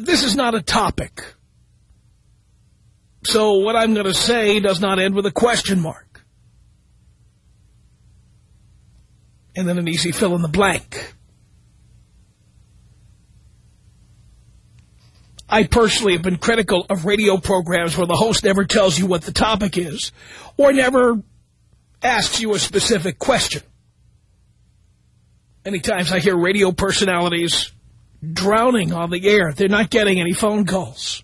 this is not a topic. So what I'm going to say does not end with a question mark. And then an easy fill in the blank. I personally have been critical of radio programs where the host never tells you what the topic is or never asks you a specific question. Many times I hear radio personalities drowning on the air. They're not getting any phone calls.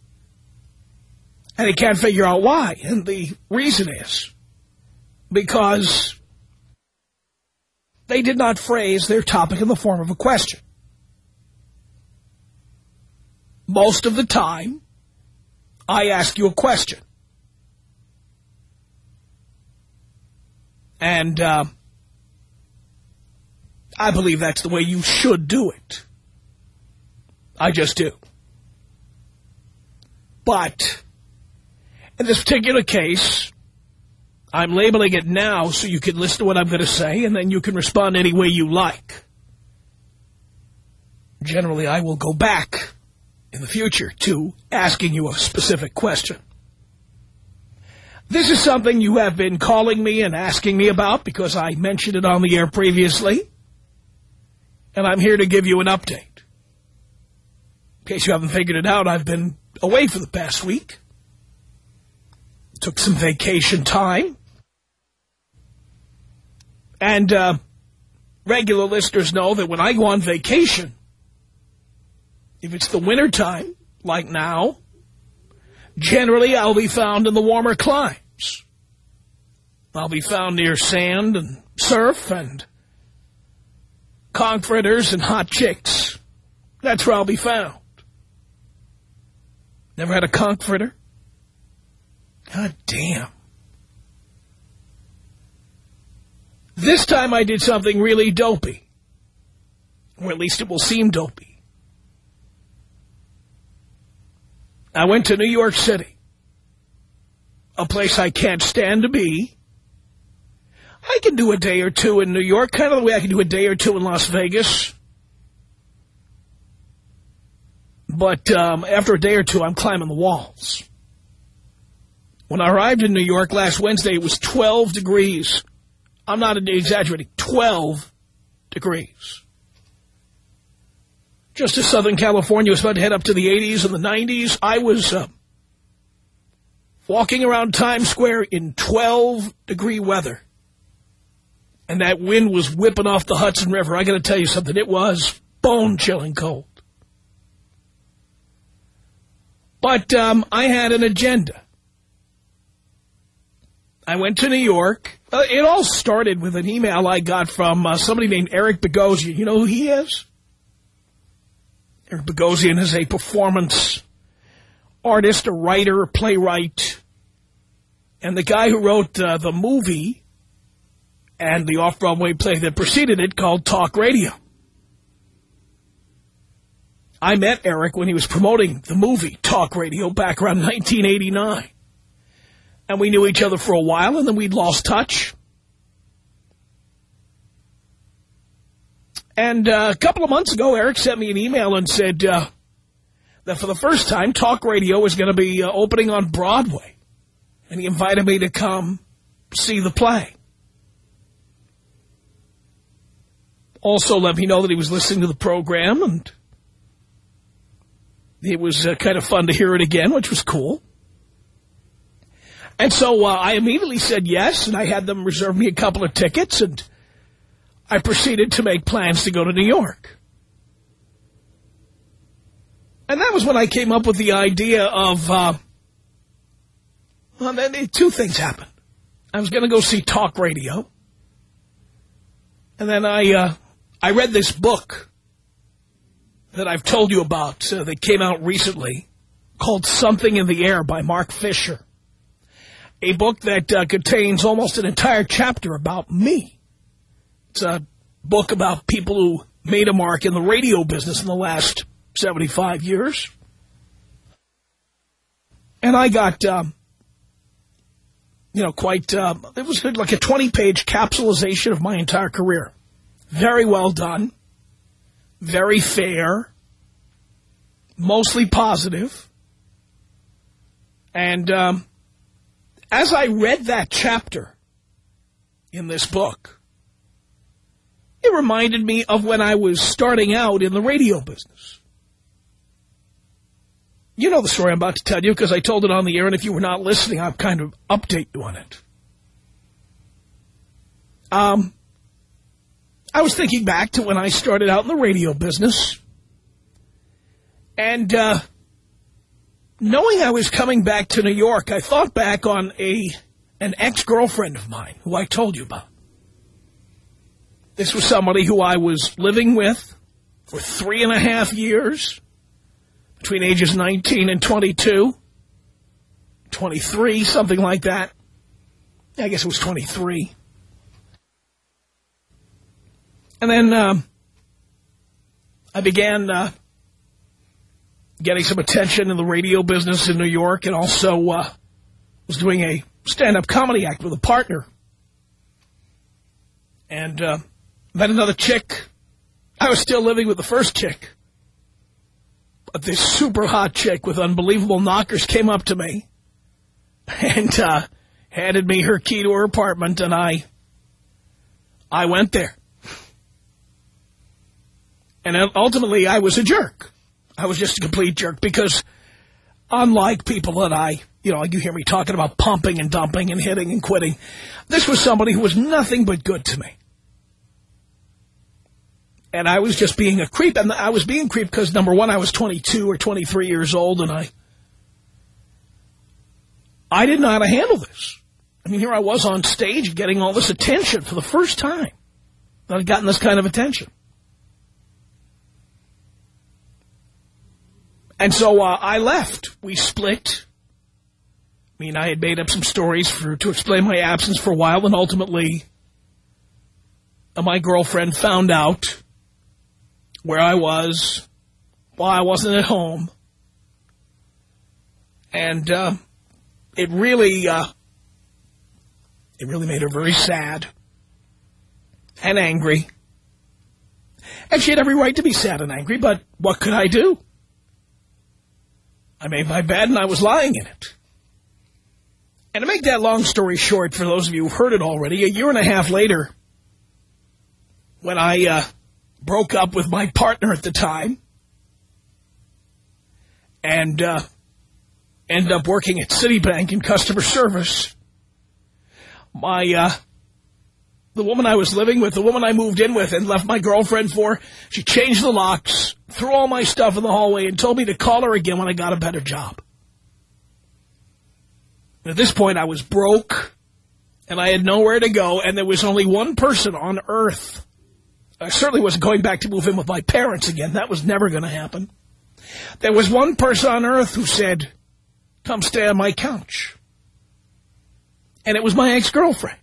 And they can't figure out why. And the reason is because they did not phrase their topic in the form of a question. Most of the time, I ask you a question. And uh, I believe that's the way you should do it. I just do. But in this particular case, I'm labeling it now so you can listen to what I'm going to say, and then you can respond any way you like. Generally, I will go back in the future to asking you a specific question. This is something you have been calling me and asking me about because I mentioned it on the air previously. And I'm here to give you an update. In case you haven't figured it out, I've been away for the past week. Took some vacation time. And uh, regular listeners know that when I go on vacation, if it's the winter time, like now, generally I'll be found in the warmer climes. I'll be found near sand and surf and conch fritters and hot chicks. That's where I'll be found. Never had a conch fritter? God damn. This time I did something really dopey. Or at least it will seem dopey. I went to New York City. A place I can't stand to be. I can do a day or two in New York, kind of the way I can do a day or two in Las Vegas. But um, after a day or two, I'm climbing the walls. When I arrived in New York last Wednesday, it was 12 degrees. I'm not exaggerating, 12 degrees. Just as Southern California was about to head up to the 80s and the 90s, I was uh, walking around Times Square in 12-degree weather. And that wind was whipping off the Hudson River. I got to tell you something. It was bone-chilling cold. But um, I had an agenda. I went to New York. Uh, it all started with an email I got from uh, somebody named Eric Bogosian. You know who he is? Eric Bogosian is a performance artist, a writer, a playwright. And the guy who wrote uh, the movie and the off-Broadway play that preceded it called Talk Radio. I met Eric when he was promoting the movie Talk Radio back around 1989. And we knew each other for a while, and then we'd lost touch. And uh, a couple of months ago, Eric sent me an email and said uh, that for the first time, Talk Radio was going to be uh, opening on Broadway. And he invited me to come see the play. Also let me know that he was listening to the program and it was uh, kind of fun to hear it again, which was cool. And so uh, I immediately said yes, and I had them reserve me a couple of tickets, and I proceeded to make plans to go to New York. And that was when I came up with the idea of, uh, well, then two things happened. I was going to go see talk radio. And then I, uh, I read this book that I've told you about uh, that came out recently called Something in the Air by Marc Fisher. A book that uh, contains almost an entire chapter about me. It's a book about people who made a mark in the radio business in the last 75 years. And I got, um, you know, quite, um, it was like a 20-page capsulization of my entire career. Very well done very fair, mostly positive. And um, as I read that chapter in this book, it reminded me of when I was starting out in the radio business. You know the story I'm about to tell you because I told it on the air, and if you were not listening, I'll kind of update you on it. Um, I was thinking back to when I started out in the radio business. And uh, knowing I was coming back to New York, I thought back on a an ex-girlfriend of mine who I told you about. This was somebody who I was living with for three and a half years, between ages 19 and 22, 23, something like that. I guess it was 23. And then um, I began uh, getting some attention in the radio business in New York and also uh, was doing a stand-up comedy act with a partner. And uh, met another chick. I was still living with the first chick. But this super hot chick with unbelievable knockers came up to me and uh, handed me her key to her apartment, and I, I went there. And ultimately, I was a jerk. I was just a complete jerk because unlike people that I, you know, you hear me talking about pumping and dumping and hitting and quitting, this was somebody who was nothing but good to me. And I was just being a creep. And I was being creep because, number one, I was 22 or 23 years old, and I I didn't know how to handle this. I mean, here I was on stage getting all this attention for the first time. I'd gotten this kind of attention. And so uh, I left. We split. I mean, I had made up some stories for to explain my absence for a while, and ultimately uh, my girlfriend found out where I was why I wasn't at home. And uh, it really, uh, it really made her very sad and angry. And she had every right to be sad and angry, but what could I do? I made my bed and I was lying in it. And to make that long story short, for those of you who've heard it already, a year and a half later, when I uh, broke up with my partner at the time and uh, ended up working at Citibank in customer service, my uh, the woman I was living with, the woman I moved in with and left my girlfriend for, she changed the locks, threw all my stuff in the hallway, and told me to call her again when I got a better job. At this point, I was broke, and I had nowhere to go, and there was only one person on earth. I certainly wasn't going back to move in with my parents again. That was never going to happen. There was one person on earth who said, come stay on my couch. And it was my ex-girlfriend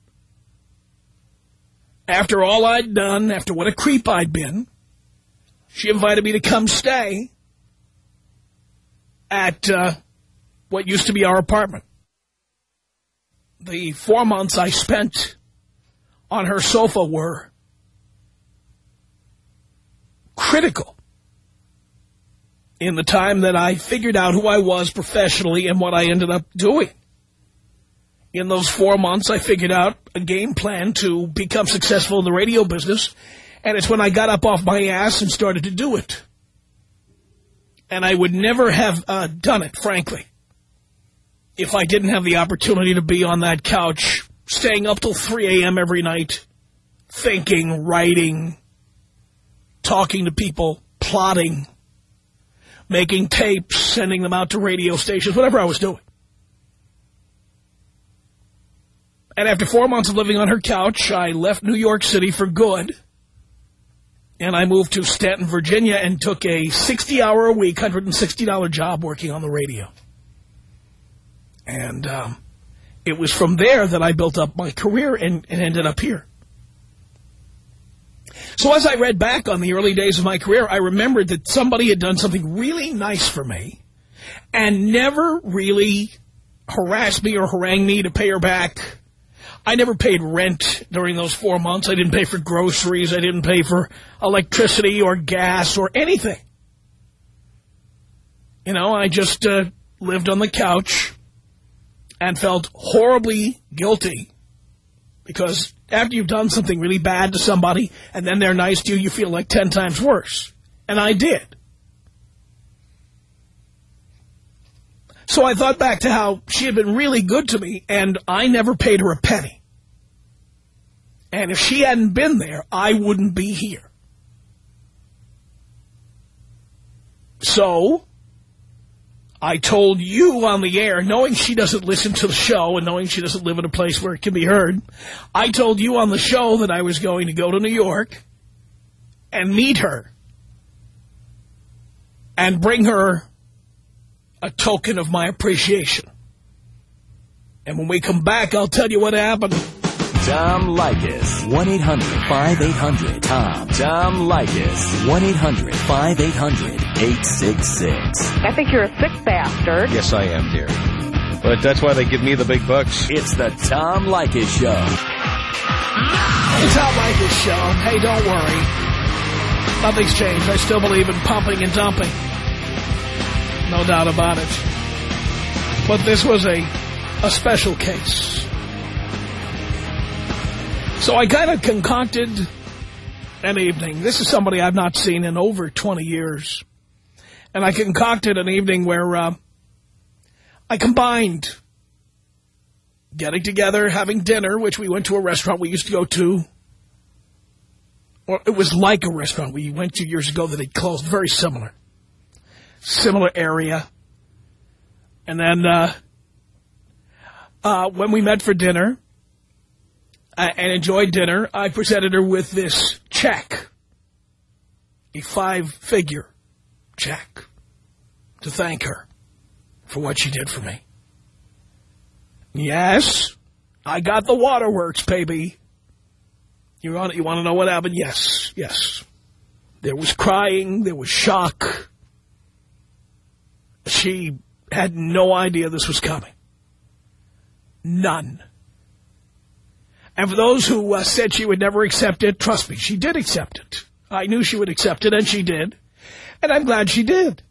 after all I'd done, after what a creep I'd been, she invited me to come stay at uh, what used to be our apartment. The four months I spent on her sofa were critical in the time that I figured out who I was professionally and what I ended up doing in those four months, I figured out a game plan to become successful in the radio business. And it's when I got up off my ass and started to do it. And I would never have uh, done it, frankly, if I didn't have the opportunity to be on that couch, staying up till 3 a.m. every night, thinking, writing, talking to people, plotting, making tapes, sending them out to radio stations, whatever I was doing. And after four months of living on her couch, I left New York City for good. And I moved to Staunton, Virginia, and took a 60-hour-a-week, $160 job working on the radio. And um, it was from there that I built up my career and, and ended up here. So as I read back on the early days of my career, I remembered that somebody had done something really nice for me and never really harassed me or harangued me to pay her back I never paid rent during those four months. I didn't pay for groceries. I didn't pay for electricity or gas or anything. You know, I just uh, lived on the couch and felt horribly guilty because after you've done something really bad to somebody and then they're nice to you, you feel like ten times worse. And I did. So I thought back to how she had been really good to me, and I never paid her a penny. And if she hadn't been there, I wouldn't be here. So, I told you on the air, knowing she doesn't listen to the show and knowing she doesn't live in a place where it can be heard, I told you on the show that I was going to go to New York and meet her and bring her a token of my appreciation. And when we come back, I'll tell you what happened. Tom Leykis. 1-800-5800-TOM. Tom Leykis. 1-800-5800-866. I think you're a sick bastard. Yes, I am, dear. But that's why they give me the big bucks. It's the Tom Leykis Show. The Tom Leykis Show. Hey, don't worry. Nothing's changed. I still believe in pumping and dumping. No doubt about it. But this was a, a special case. So I kind of concocted an evening. This is somebody I've not seen in over 20 years. And I concocted an evening where uh, I combined getting together, having dinner, which we went to a restaurant we used to go to. Or it was like a restaurant we went to years ago that had closed, very similar similar area. And then uh, uh, when we met for dinner uh, and enjoyed dinner, I presented her with this check, a five-figure check, to thank her for what she did for me. Yes, I got the waterworks, baby. You want, you want to know what happened? Yes, yes. There was crying. There was shock. She had no idea this was coming. None. And for those who uh, said she would never accept it, trust me, she did accept it. I knew she would accept it, and she did. And I'm glad she did.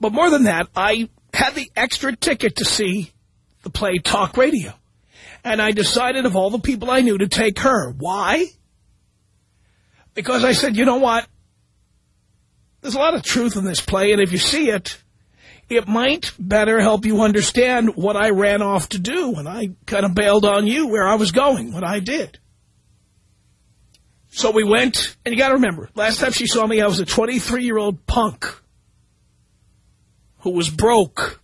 But more than that, I had the extra ticket to see the play Talk Radio. And I decided of all the people I knew to take her. Why? Because I said, you know what? There's a lot of truth in this play, and if you see it, it might better help you understand what I ran off to do when I kind of bailed on you where I was going, what I did. So we went, and you got to remember, last time she saw me, I was a 23-year-old punk who was broke.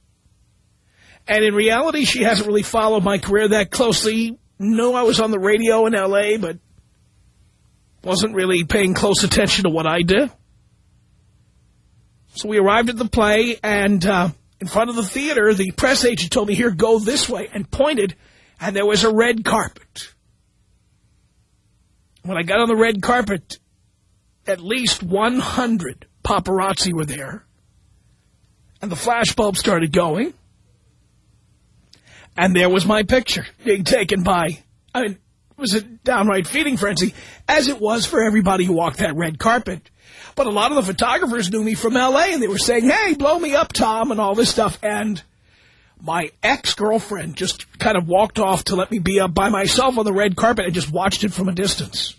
And in reality, she hasn't really followed my career that closely. Knew I was on the radio in L.A., but wasn't really paying close attention to what I did. So we arrived at the play, and uh, in front of the theater, the press agent told me, here, go this way, and pointed, and there was a red carpet. When I got on the red carpet, at least 100 paparazzi were there, and the flashbulb started going, and there was my picture being taken by, I mean, it was a downright feeding frenzy, as it was for everybody who walked that red carpet. But a lot of the photographers knew me from L.A. and they were saying, hey, blow me up, Tom, and all this stuff. And my ex-girlfriend just kind of walked off to let me be up by myself on the red carpet and just watched it from a distance.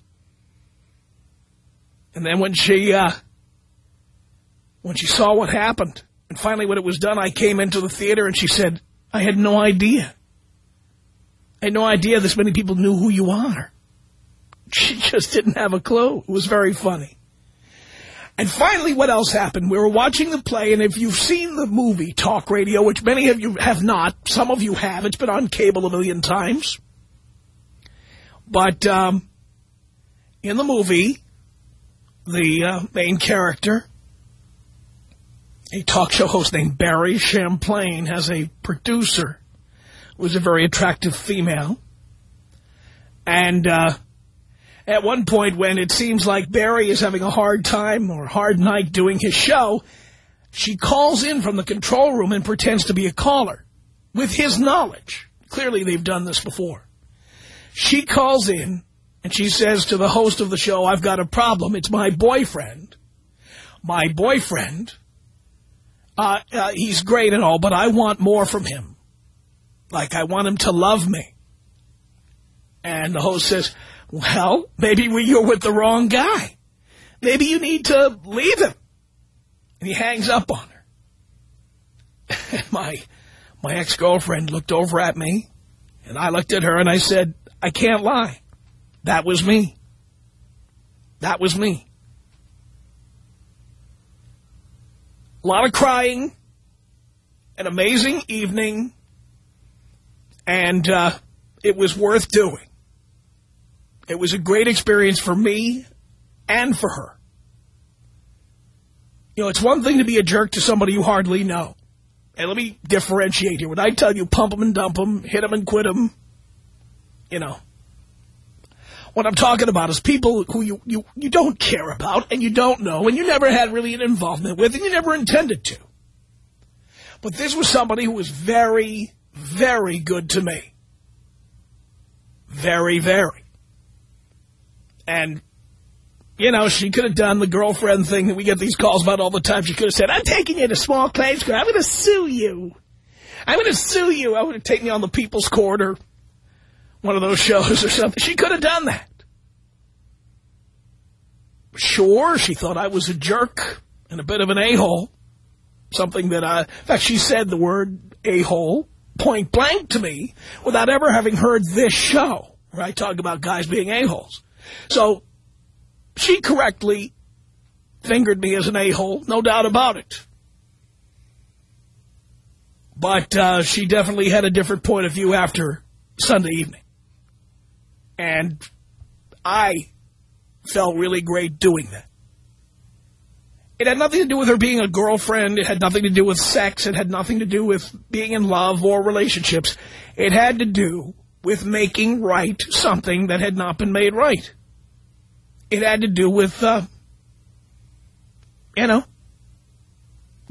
And then when she uh, when she saw what happened. And finally, when it was done, I came into the theater and she said, I had no idea. I had no idea this many people knew who you are. She just didn't have a clue. It was very funny. And finally, what else happened? We were watching the play, and if you've seen the movie Talk Radio, which many of you have not, some of you have, it's been on cable a million times. But um, in the movie, the uh, main character, a talk show host named Barry Champlain, has a producer who is a very attractive female. And uh, at one point when it seems like Barry is having a hard time or hard night doing his show, she calls in from the control room and pretends to be a caller with his knowledge. Clearly they've done this before. She calls in and she says to the host of the show, I've got a problem. It's my boyfriend. My boyfriend, uh, uh, he's great and all, but I want more from him. Like, I want him to love me. And the host says, well, maybe you're with the wrong guy. Maybe you need to leave him. And he hangs up on her. My, my ex-girlfriend looked over at me, and I looked at her, and I said, I can't lie. That was me. That was me. A lot of crying, an amazing evening, and uh, it was worth doing. It was a great experience for me and for her. You know, it's one thing to be a jerk to somebody you hardly know. And let me differentiate here. When I tell you pump them and dump them, hit them and quit them, you know. What I'm talking about is people who you, you, you don't care about and you don't know and you never had really an involvement with and you never intended to. But this was somebody who was very, very good to me. Very, very. And, you know, she could have done the girlfriend thing that we get these calls about all the time. She could have said, I'm taking you to small claims court. I'm going to sue you. I'm going to sue you. I would have taken you on the People's Court or one of those shows or something. She could have done that. Sure, she thought I was a jerk and a bit of an a-hole. Something that I, in fact, she said the word a-hole point blank to me without ever having heard this show where I talk about guys being a-holes. So she correctly fingered me as an a-hole, no doubt about it. But uh, she definitely had a different point of view after Sunday evening. And I felt really great doing that. It had nothing to do with her being a girlfriend. It had nothing to do with sex. It had nothing to do with being in love or relationships. It had to do with making right something that had not been made right. It had to do with, uh, you know,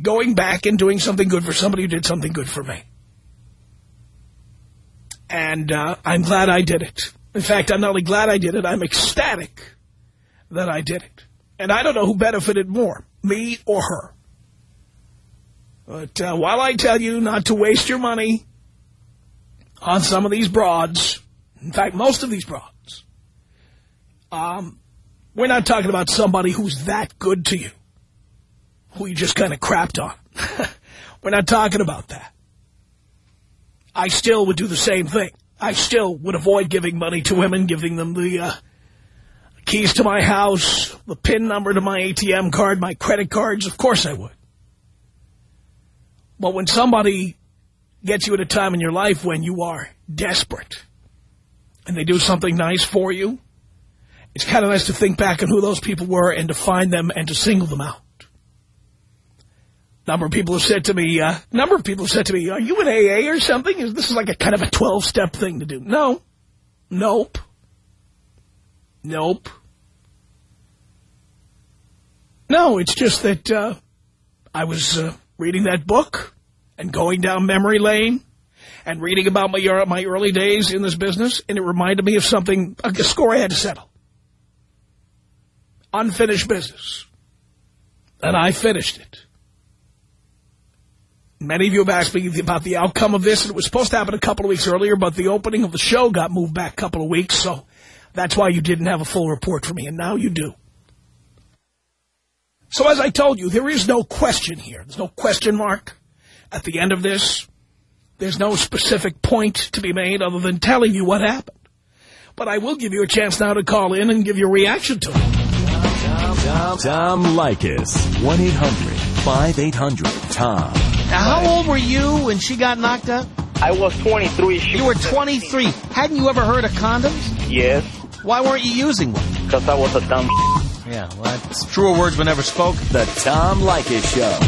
going back and doing something good for somebody who did something good for me. And uh, I'm glad I did it. In fact, I'm not only glad I did it, I'm ecstatic that I did it. And I don't know who benefited more, me or her. But uh, while I tell you not to waste your money on some of these broads, in fact, most of these broads, um, we're not talking about somebody who's that good to you, who you just kind of crapped on. we're not talking about that. I still would do the same thing. I still would avoid giving money to women, giving them the uh, keys to my house, the PIN number to my ATM card, my credit cards. Of course I would. But when somebody gets you at a time in your life when you are desperate and they do something nice for you, it's kind of nice to think back on who those people were and to find them and to single them out. Number of people have said to me, uh, number of people have said to me, are you an AA or something? Is This is like a kind of a 12-step thing to do. No. Nope. Nope. No, it's just that uh, I was uh, reading that book and going down memory lane and reading about my, my early days in this business, and it reminded me of something, a score I had to settle. Unfinished business. And I finished it. Many of you have asked me about the outcome of this, and it was supposed to happen a couple of weeks earlier, but the opening of the show got moved back a couple of weeks, so that's why you didn't have a full report for me, and now you do. So as I told you, there is no question here. There's no question mark at the end of this. There's no specific point to be made other than telling you what happened. But I will give you a chance now to call in and give your reaction to it. Tom, Tom Leykis. 1-800-5800-TOM. Now, how old were you when she got knocked up? I was 23. She You were was 23. Hadn't you ever heard of condoms? 17. Yes, Why weren't you using one? because I was a dumb Yeah, well, that's truer words were never spoken. The Tom Leykis Show.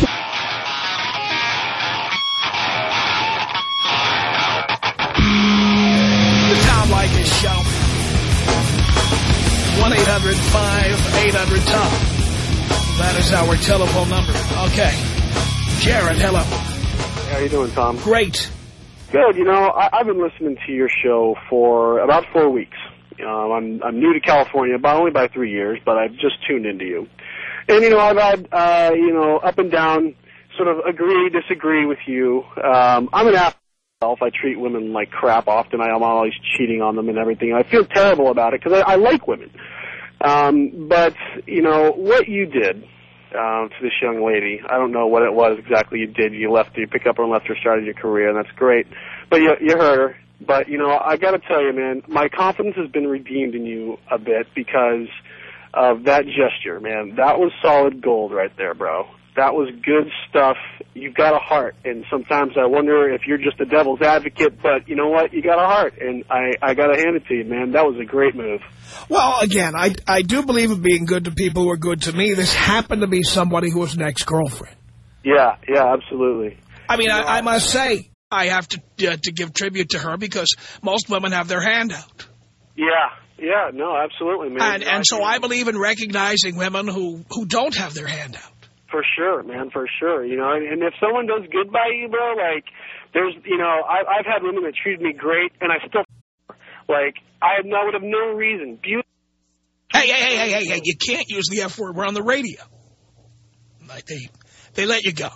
1-800-5800-TOM. That is our telephone number. Okay. Jared, hello. How you doing, Tom? Great. Good. You know, I, I've been listening to your show for about four weeks. Um, I'm I'm new to California, but only by three years, but I've just tuned into you. And you know, I've had uh, you know up and down, sort of agree, disagree with you. Um, I'm an athlete myself. I treat women like crap often. I, I'm always cheating on them and everything. I feel terrible about it because I, I like women. Um, but you know what you did um, to this young lady. I don't know what it was exactly you did. You left, you pick up and left her, started your career, and that's great. But you, you hurt her. But you know, I got to tell you, man, my confidence has been redeemed in you a bit because of that gesture, man. That was solid gold right there, bro. That was good stuff. You've got a heart, and sometimes I wonder if you're just a devil's advocate. But you know what? You got a heart, and I I got to hand it to you, man. That was a great move. Well, again, I, I do believe in being good to people who are good to me. This happened to be somebody who was an ex-girlfriend. Yeah, yeah, absolutely. I mean, I, I must say, I have to uh, to give tribute to her because most women have their hand out. Yeah, yeah, no, absolutely, man. And, and so I believe in recognizing women who, who don't have their hand out. For sure, man, for sure. You know, and, if someone does good by you, bro, like there's, you know, I, I've had women that treated me great, and I still, like, I no, would have no reason. Beautiful. Hey, hey, hey, hey, hey, hey, you can't use the F word. We're on the radio. Like they, they let you go.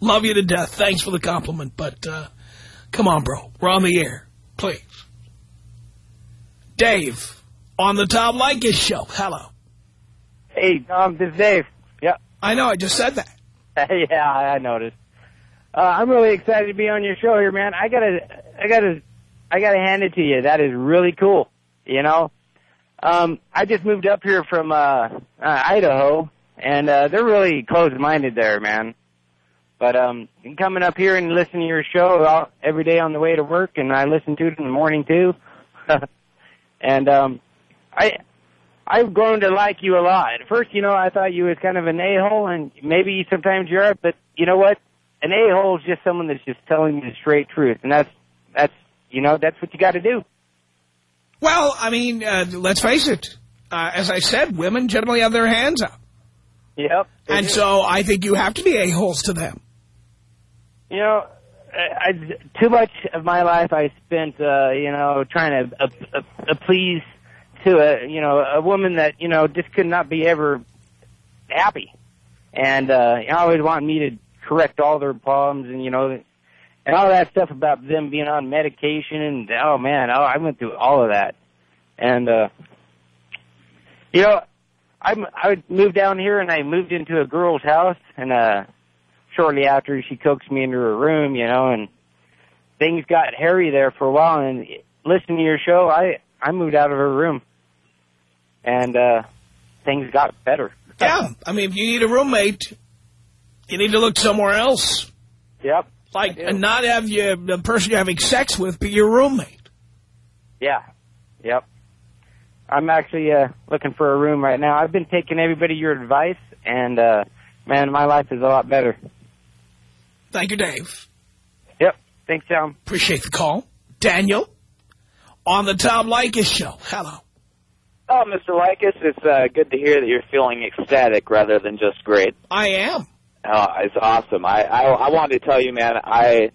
Love you to death. Thanks for the compliment, but uh, come on, bro. We're on the air. Please. Dave, on the Tom Leykis show. Hello. Hey, Tom, this is Dave. Yeah, I know, I just said that. yeah, I noticed. Uh, I'm really excited to be on your show here, man. I gotta, I gotta, I gotta hand it to you. That is really cool. You know, um, I just moved up here from uh, uh Idaho, and uh, they're really closed-minded there, man. But um, coming up here and listening to your show all, every day on the way to work, and I listen to it in the morning too. and um, I, I've grown to like you a lot. At first, you know, I thought you was kind of an a-hole, and maybe sometimes you're, but you know what? An a-hole is just someone that's just telling you the straight truth, and that's that's you know that's what you got to do. Well, I mean, uh, let's face it. Uh, as I said, women generally have their hands up. Yep. And so I think you have to be a-holes to them. You know, I, I, too much of my life I spent, uh, you know, trying to uh, uh, uh, please to a, you know, a woman that, you know, just could not be ever happy. And, uh, you always want me to correct all their problems and, you know, and all that stuff about them being on medication and, oh man, oh, I went through all of that. And, uh, you know, I, I moved down here and I moved into a girl's house and, uh, shortly after she coaxed me into her room, you know, and things got hairy there for a while. And listening to your show, I I moved out of her room, and uh, things got better. Yeah, I mean, if you need a roommate, you need to look somewhere else. Yep. Like, and not have you, the person you're having sex with be your roommate. Yeah. Yep. I'm actually uh, looking for a room right now. I've been taking everybody your advice, and uh, man, my life is a lot better. Thank you, Dave. Yep. Thanks, Tom. Appreciate the call. Daniel, on the Tom Leykis show. Hello. Oh, Mr. Leykis, it's uh, good to hear that you're feeling ecstatic rather than just great. I am. Oh, it's awesome. I, I I wanted to tell you, man. I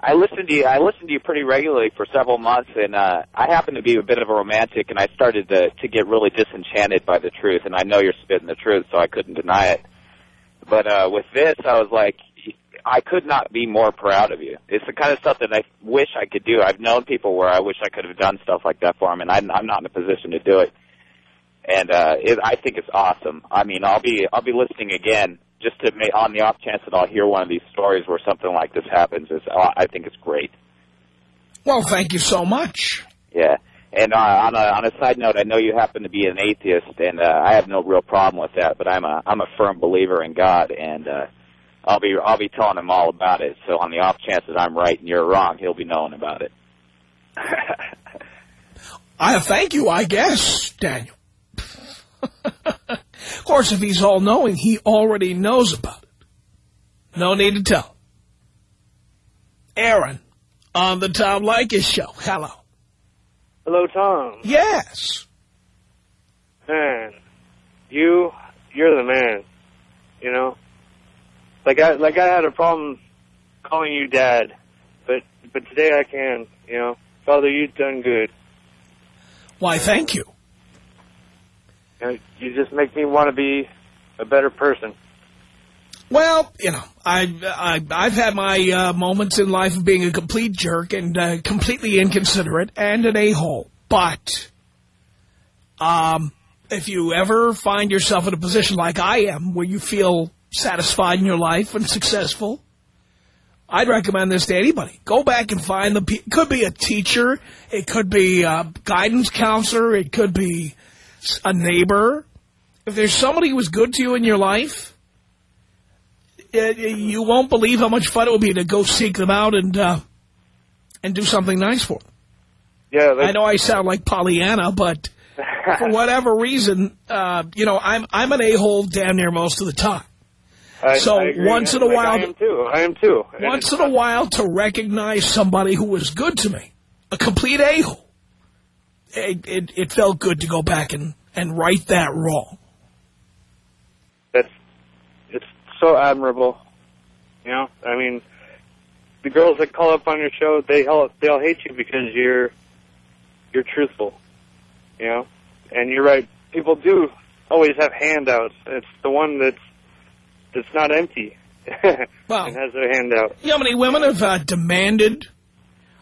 I listened to you. I listened to you pretty regularly for several months, and uh, I happen to be a bit of a romantic, and I started to to get really disenchanted by the truth. And I know you're spitting the truth, so I couldn't deny it. But uh, with this, I was like, I could not be more proud of you. It's the kind of stuff that I wish I could do. I've known people where I wish I could have done stuff like that for them, and I'm, I'm not in a position to do it. And uh, it, I think it's awesome. I mean, I'll be I'll be listening again just to make, on the off chance that I'll hear one of these stories where something like this happens. Is I think it's great. Well, thank you so much. Yeah. And uh, on a on a side note, I know you happen to be an atheist, and uh, I have no real problem with that. But I'm a I'm a firm believer in God, and uh, I'll be I'll be telling him all about it. So on the off chance that I'm right and you're wrong, he'll be knowing about it. I thank you, I guess, Daniel. Of course, if he's all-knowing, he already knows about it. No need to tell. Aaron, on the Tom Leykis show. Hello. Hello, Tom. Yes. Man, you, you're the man. You know, like I, like I had a problem calling you Dad, but but today I can. You know, Father, you've done good. Why, thank you. You, just make me want to be a better person. Well, you know, I, I, I've had my uh, moments in life of being a complete jerk and uh, completely inconsiderate and an a-hole. But um, if you ever find yourself in a position like I am, where you feel satisfied in your life and successful, I'd recommend this to anybody. Go back and find the It could be a teacher. It could be a guidance counselor. It could be a neighbor. If there's somebody who was good to you in your life, you won't believe how much fun it would be to go seek them out and uh, and do something nice for them. Yeah, I know I sound like Pollyanna, but for whatever reason, uh, you know, I'm I'm an a-hole damn near most of the time. I, so I once in a like, while, I am too. I am too. Once in a while, to recognize somebody who was good to me, a complete a-hole, it, it, it felt good to go back and and right that wrong. That's it's so admirable. You know, I mean, the girls that call up on your show, they all they'll hate you because you're you're truthful. You know, and you're right. People do always have handouts. It's the one that's that's not empty. well, and has a handout. You know how many women have uh, demanded?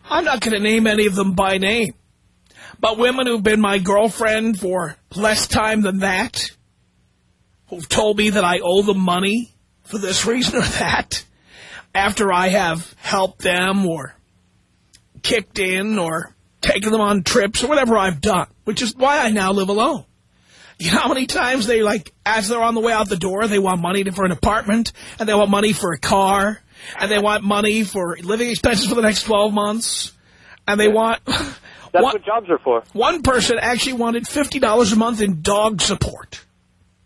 I'm not going to name any of them by name, but women who've been my girlfriend for less time than that, who've told me that I owe them money for this reason or that, after I have helped them or kicked in or taken them on trips or whatever I've done, which is why I now live alone. You know how many times they, like, as they're on the way out the door, they want money for an apartment, and they want money for a car, and they want money for living expenses for the next 12 months, and they want... That's one, what jobs are for. One person actually wanted $50 a month in dog support.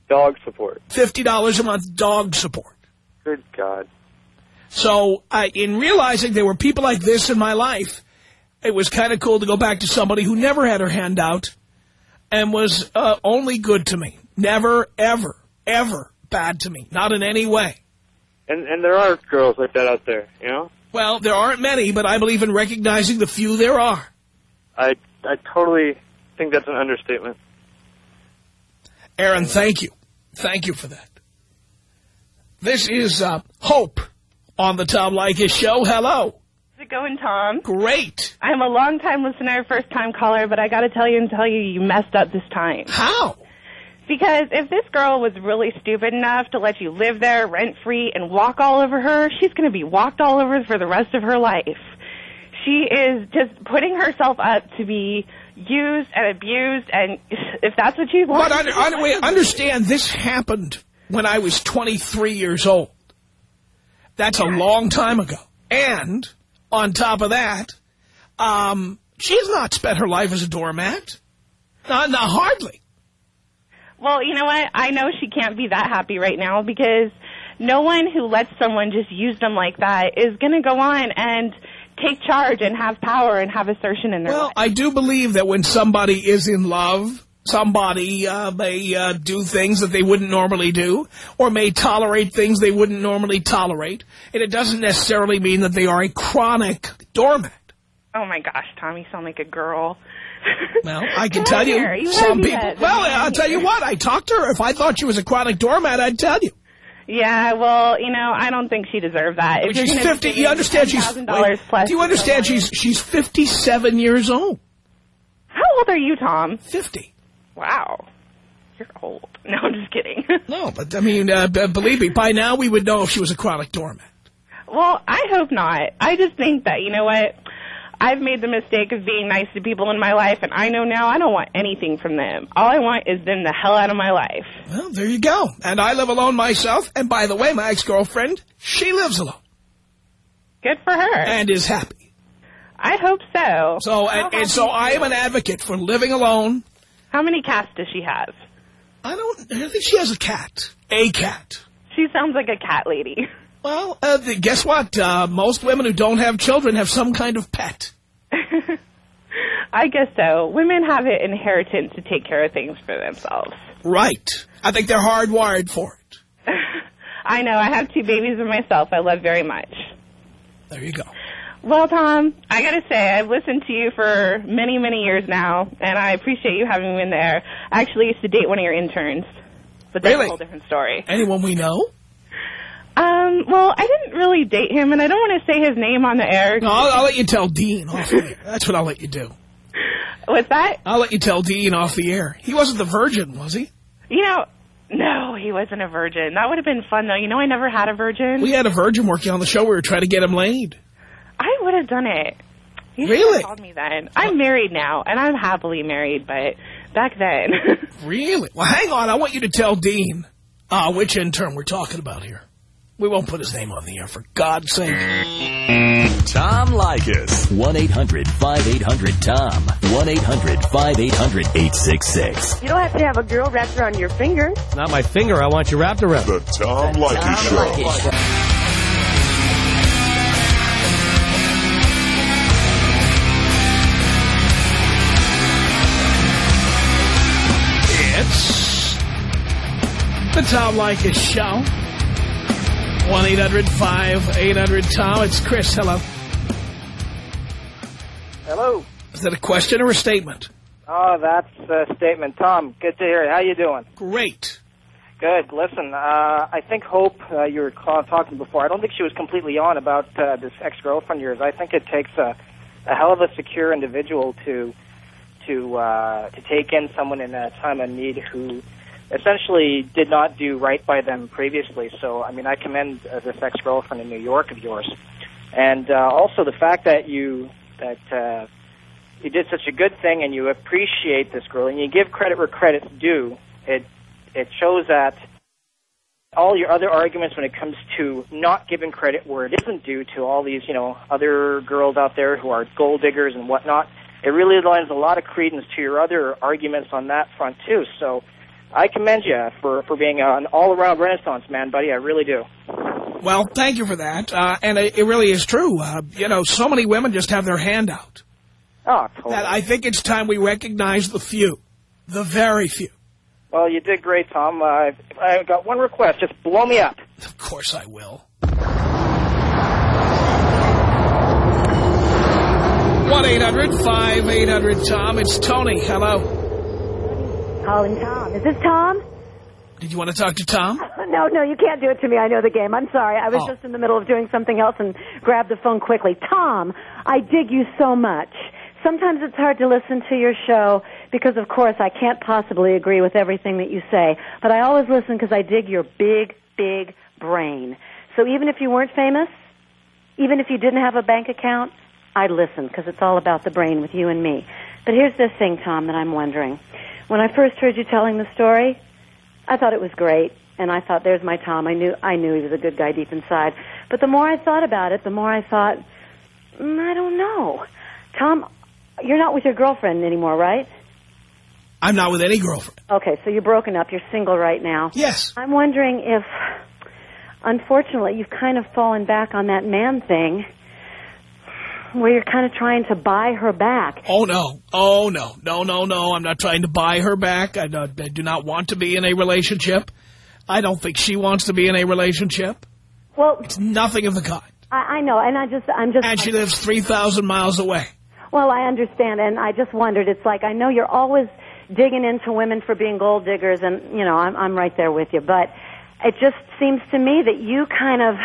Dog support. $50 a month dog support. Good God. So, I, in realizing there were people like this in my life, it was kind of cool to go back to somebody who never had her hand out, and was uh, only good to me. Never, ever, ever bad to me. Not in any way. And and there are girls like that out there, you know? Well, there aren't many, but I believe in recognizing the few there are. I I totally think that's an understatement. Aaron, thank you. Thank you for that. This is uh, Hope on the Tom Leykis Show. Hello. How's it going, Tom? Great. I'm a long-time listener, first-time caller, but I got to tell you and tell you you messed up this time. How? Because if this girl was really stupid enough to let you live there rent-free and walk all over her, she's going to be walked all over for the rest of her life. She is just putting herself up to be used and abused, and if that's what you want... But wait, understand, this happened when I was 23 years old. That's a long time ago. And on top of that, um, she's not spent her life as a doormat. Not, not hardly. Well, you know what? I know she can't be that happy right now because no one who lets someone just use them like that is going to go on and take charge and have power and have assertion in their well, life. Well, I do believe that when somebody is in love, somebody uh, may uh, do things that they wouldn't normally do or may tolerate things they wouldn't normally tolerate. And it doesn't necessarily mean that they are a chronic doormat. Oh, my gosh, Tommy, you sound like a girl. Well, I can tell you. You some people... Well, I'll tell you what, I talked to her. If I thought she was a chronic doormat, I'd tell you. Yeah, well, you know, I don't think she deserved that. If she's 50. You understand she's... $10,000 wait, plus do you understand she's she's 57 years old? How old are you, Tom? 50. Wow. You're old. No, I'm just kidding. No, but I mean, uh, believe me, by now we would know if she was a chronic doormat. well, I hope not. I just think that, you know what? I've made the mistake of being nice to people in my life, and I know now I don't want anything from them. All I want is them the hell out of my life. Well, there you go. And I live alone myself. And by the way, my ex-girlfriend, she lives alone Good for her. and is happy. I hope so. So, and, and so I am an advocate for living alone. How many cats does she have? I don't, I think she has a cat. A cat. She sounds like a cat lady. Well, uh, the, guess what? Uh, most women who don't have children have some kind of pet. I guess so. Women have an inheritance to take care of things for themselves. Right. I think they're hardwired for it. I know. I have two babies of myself I love very much. There you go. Well, Tom, I got to say, I've listened to you for many, many years now, and I appreciate you having me in there. I actually used to date one of your interns, but that's Really? a whole different story. Anyone we know? Well, I didn't really date him, and I don't want to say his name on the air. No, I'll, I'll let you tell Dean off the air. That's what I'll let you do. What's that? I'll let you tell Dean off the air. He wasn't the virgin, was he? You know, no, he wasn't a virgin. That would have been fun, though. You know, I never had a virgin. We had a virgin working on the show. We were trying to get him laid. I would have done it. You Really? have called me then. I'm married now, and I'm happily married, but back then. Really? Well, hang on. I want you to tell Dean uh, which intern we're talking about here. We won't put his name on the air, for God's sake. Tom Leykis. 1-800-5800-TOM. 1-800-5800-866. You don't have to have a girl wrapped around your finger. Not my finger. I want you wrapped around. The Tom Leykis Show. It's the Tom Leykis Show. 1-800-5800-TOM. It's Chris. Hello. Hello. Is that a question or a statement? Oh, that's a statement. Tom, good to hear you. How you doing? Great. Good. Listen, uh, I think Hope, uh, you were talking before, I don't think she was completely on about uh, this ex-girlfriend of yours. I think it takes a, a hell of a secure individual to to uh, to take in someone in a time of need who essentially did not do right by them previously. So, I mean, I commend uh, this ex-girlfriend in New York of yours, and uh, also the fact that you that uh, you did such a good thing and you appreciate this girl and you give credit where credit's due. It it shows that all your other arguments when it comes to not giving credit where it isn't due to all these, you know, other girls out there who are gold diggers and whatnot, it really lends a lot of credence to your other arguments on that front too. So I commend you for, for being an all-around renaissance man, buddy. I really do. Well, thank you for that. Uh, and it, it really is true. Uh, you know, so many women just have their hand out. Oh, totally. That I think it's time we recognize the few. The very few. Well, you did great, Tom. Uh, I've got one request. Just blow me up. Of course I will. 1-800-5800-TOM. It's Tony. Hello. Calling Tom. Is this Tom? Did you want to talk to Tom? No, no, you can't do it to me. I know the game. I'm sorry. I was Oh. just in the middle of doing something else and grabbed the phone quickly. Tom, I dig you so much. Sometimes it's hard to listen to your show because, of course, I can't possibly agree with everything that you say. But I always listen because I dig your big, big brain. So even if you weren't famous, even if you didn't have a bank account, I'd listen because it's all about the brain with you and me. But here's this thing, Tom, that I'm wondering. When I first heard you telling the story, I thought it was great, and I thought, "There's my Tom." I knew I knew he was a good guy deep inside. But the more I thought about it, the more I thought, mm, I don't know, Tom. You're not with your girlfriend anymore, right? I'm not with any girlfriend. Okay, so you're broken up. You're single right now. Yes. I'm wondering if, unfortunately, you've kind of fallen back on that man thing, where you're kind of trying to buy her back. Oh, no. Oh, no. No, no, no. I'm not trying to buy her back. I, don't- I do not want to be in a relationship. I don't think she wants to be in a relationship. Well, It's nothing of the kind. I, I know, and I just, I'm just. And she lives 3,000 miles away. Well, I understand, and I just wondered. It's like I know you're always digging into women for being gold diggers, and you know I'm I'm right there with you. But it just seems to me that you kind of,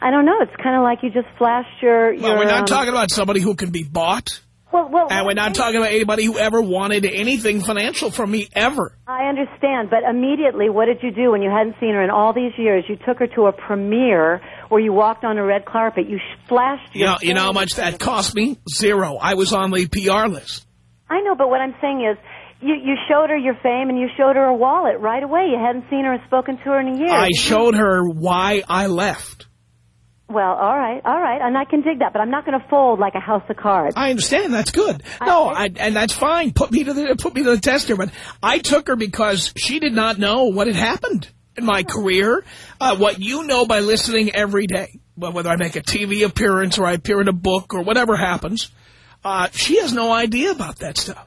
I don't know. It's kind of like you just flashed your. Well, your we're not um, talking about somebody who can be bought. Well, well, And we're not talking about anybody who ever wanted anything financial from me, ever. I understand, but immediately, what did you do when you hadn't seen her in all these years? You took her to a premiere where you walked on a red carpet. You flashed You know, you know how much that cost me? Zero. I was on the PR list. I know, but what I'm saying is, you you showed her your fame and you showed her a wallet right away. You hadn't seen her and spoken to her in a year. I showed her why I left. Well, all right, all right, and I can dig that, but I'm not going to fold like a house of cards. I understand. That's good. No, I, and that's fine. Put me to the put me to the test here. But I took her because she did not know what had happened in my career. Uh, what you know by listening every day, Well, whether I make a TV appearance or I appear in a book or whatever happens, uh, she has no idea about that stuff.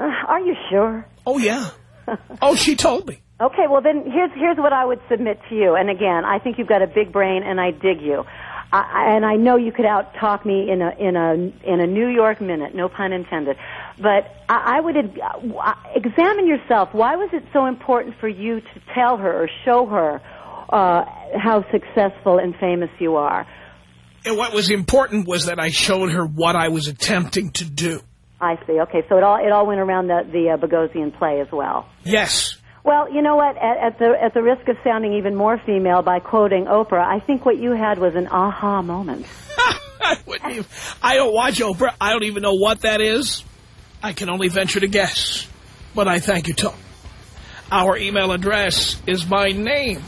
Uh, are you sure? Oh yeah. oh, she told me. Okay, well then here's here's what I would submit to you. And again, I think you've got a big brain, and I dig you. I, and I know you could out talk me in a in a in a New York minute, no pun intended. But I, I would uh, examine yourself. Why was it so important for you to tell her or show her uh, how successful and famous you are? And what was important was that I showed her what I was attempting to do. I see. Okay, so it all it all went around the the uh, Bogosian play as well. Yes. Well, you know what? At, at the at the risk of sounding even more female by quoting Oprah, I think what you had was an aha moment. I even, I don't watch Oprah. I don't even know what that is. I can only venture to guess. But I thank you, Tom. Our email address is my name.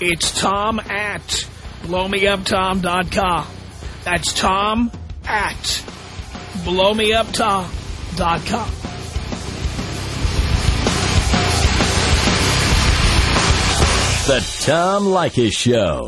It's tom at blowmeuptom.com. That's tom at blowmeuptom.com. The Tom Leykis Show.